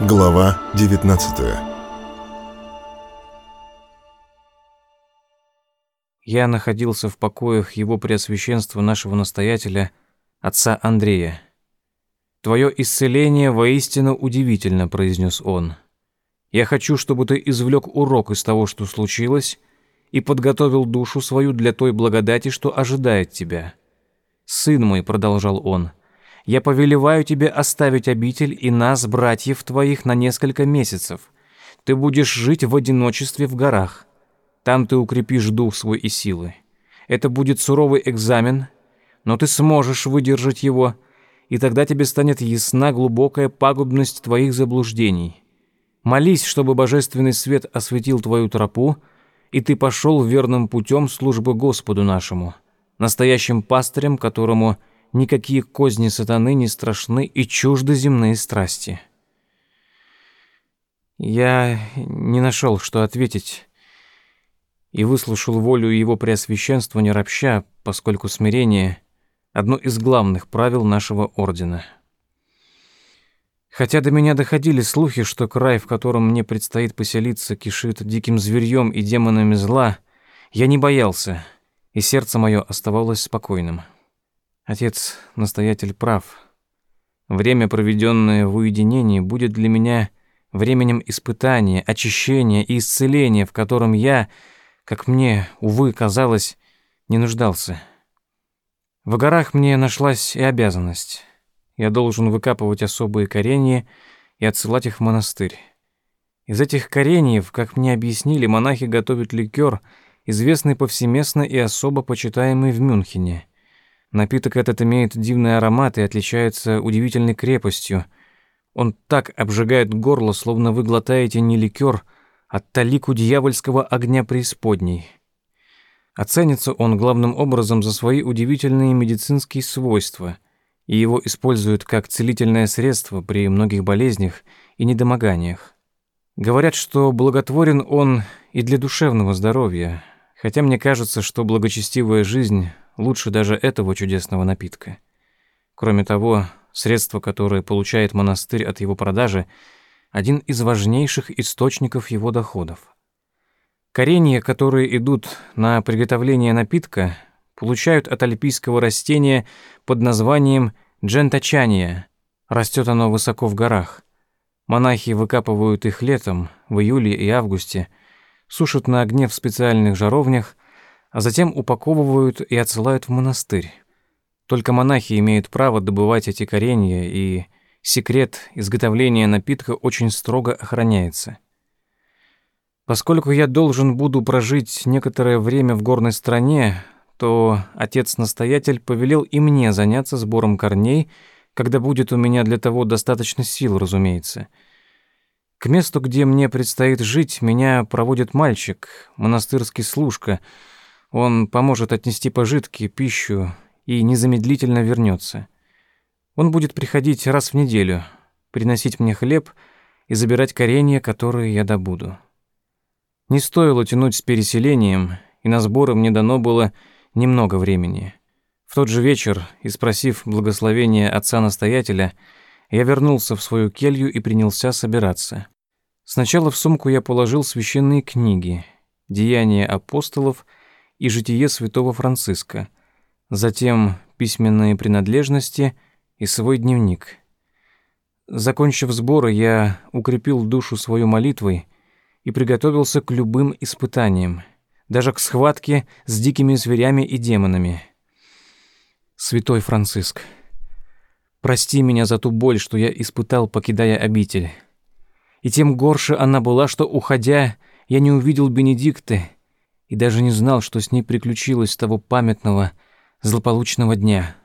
Глава 19 Я находился в покоях его преосвященства нашего настоятеля, отца Андрея. «Твое исцеление воистину удивительно», — произнес он. «Я хочу, чтобы ты извлек урок из того, что случилось, и подготовил душу свою для той благодати, что ожидает тебя. Сын мой», — продолжал он, — я повелеваю тебе оставить обитель и нас, братьев твоих, на несколько месяцев. Ты будешь жить в одиночестве в горах. Там ты укрепишь дух свой и силы. Это будет суровый экзамен, но ты сможешь выдержать его, и тогда тебе станет ясна глубокая пагубность твоих заблуждений. Молись, чтобы божественный свет осветил твою тропу, и ты пошел верным путем службы Господу нашему, настоящим пастырем, которому – никакие козни сатаны не страшны и чужды земные страсти. Я не нашел, что ответить, и выслушал волю его преосвященства не ропща, поскольку смирение — одно из главных правил нашего ордена. Хотя до меня доходили слухи, что край, в котором мне предстоит поселиться, кишит диким зверьем и демонами зла, я не боялся, и сердце мое оставалось спокойным. Отец-настоятель прав. Время, проведенное в уединении, будет для меня временем испытания, очищения и исцеления, в котором я, как мне, увы, казалось, не нуждался. В горах мне нашлась и обязанность. Я должен выкапывать особые коренья и отсылать их в монастырь. Из этих кореньев, как мне объяснили, монахи готовят ликер, известный повсеместно и особо почитаемый в Мюнхене. Напиток этот имеет дивный аромат и отличается удивительной крепостью. Он так обжигает горло, словно вы глотаете не ликер, а талику дьявольского огня преисподней. Оценится он главным образом за свои удивительные медицинские свойства, и его используют как целительное средство при многих болезнях и недомоганиях. Говорят, что благотворен он и для душевного здоровья, хотя мне кажется, что благочестивая жизнь лучше даже этого чудесного напитка. Кроме того, средство, которое получает монастырь от его продажи, один из важнейших источников его доходов. Коренья, которые идут на приготовление напитка, получают от альпийского растения под названием джентачания. Растет оно высоко в горах. Монахи выкапывают их летом, в июле и августе, сушат на огне в специальных жаровнях, а затем упаковывают и отсылают в монастырь. Только монахи имеют право добывать эти коренья, и секрет изготовления напитка очень строго охраняется. Поскольку я должен буду прожить некоторое время в горной стране, то отец-настоятель повелел и мне заняться сбором корней, когда будет у меня для того достаточно сил, разумеется. К месту, где мне предстоит жить, меня проводит мальчик, монастырский служка — он поможет отнести пожитки, пищу и незамедлительно вернется. Он будет приходить раз в неделю, приносить мне хлеб и забирать коренья, которые я добуду. Не стоило тянуть с переселением, и на сборы мне дано было немного времени. В тот же вечер, и спросив благословения отца-настоятеля, я вернулся в свою келью и принялся собираться. Сначала в сумку я положил священные книги, деяния апостолов и житие святого Франциска, затем письменные принадлежности и свой дневник. Закончив сборы, я укрепил душу свою молитвой и приготовился к любым испытаниям, даже к схватке с дикими зверями и демонами. Святой Франциск, прости меня за ту боль, что я испытал, покидая обитель. И тем горше она была, что, уходя, я не увидел Бенедикты и даже не знал, что с ней приключилось с того памятного, злополучного дня.